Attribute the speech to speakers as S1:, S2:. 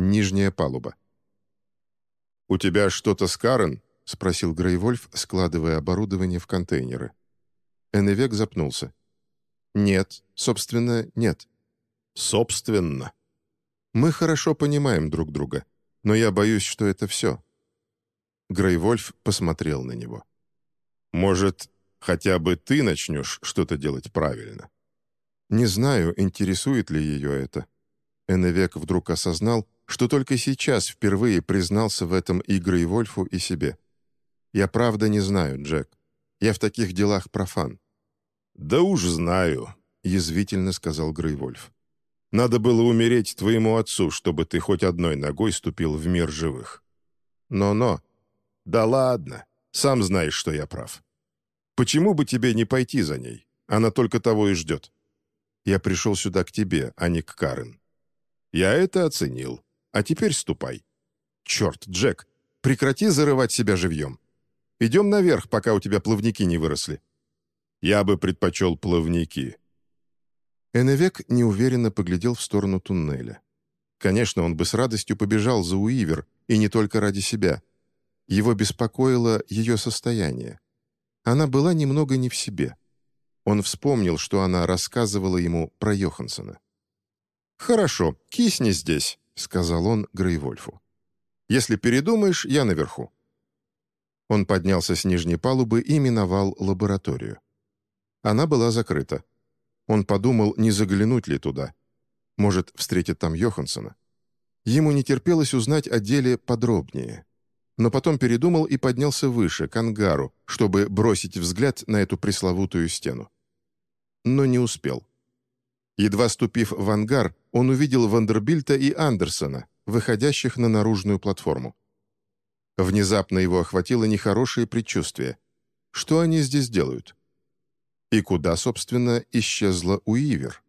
S1: Нижняя палуба. «У тебя что-то с Карен?» — спросил Грейвольф, складывая оборудование в контейнеры. Эннвек запнулся. «Нет, собственно, нет».
S2: «Собственно».
S1: «Мы хорошо понимаем друг друга, но я боюсь, что это все». Грейвольф посмотрел на него.
S2: «Может, хотя бы ты начнешь что-то делать правильно?»
S1: Не знаю, интересует ли ее это. Эннвек вдруг осознал, что только сейчас впервые признался в этом и Грейвольфу, и себе. «Я правда не знаю, Джек. Я в таких делах профан».
S2: «Да уж знаю», —
S1: язвительно сказал Грейвольф.
S2: «Надо было умереть твоему отцу, чтобы ты хоть одной ногой ступил в мир живых».
S1: «Но-но».
S2: «Да ладно, сам знаешь, что я прав. Почему бы тебе не пойти за ней? Она только того и ждет».
S1: «Я пришел сюда к тебе, а не к Карен».
S2: «Я это оценил. А теперь ступай».
S1: «Черт, Джек, прекрати зарывать себя живьем. Идем наверх, пока у тебя плавники не выросли».
S2: Я бы предпочел плавники».
S1: Эннвек неуверенно поглядел в сторону туннеля. Конечно, он бы с радостью побежал за Уивер, и не только ради себя. Его беспокоило ее состояние. Она была немного не в себе. Он вспомнил, что она рассказывала ему про Йоханссона. «Хорошо, кисни здесь», — сказал он Грейвольфу. «Если передумаешь, я наверху». Он поднялся с нижней палубы и миновал лабораторию. Она была закрыта. Он подумал, не заглянуть ли туда. Может, встретит там Йоханссона. Ему не терпелось узнать о деле подробнее. Но потом передумал и поднялся выше, к ангару, чтобы бросить взгляд на эту пресловутую стену. Но не успел. Едва ступив в ангар, он увидел Вандербильта и Андерсона, выходящих на наружную платформу. Внезапно его охватило нехорошее предчувствие. Что они здесь делают? И куда, собственно, исчезла Уивер?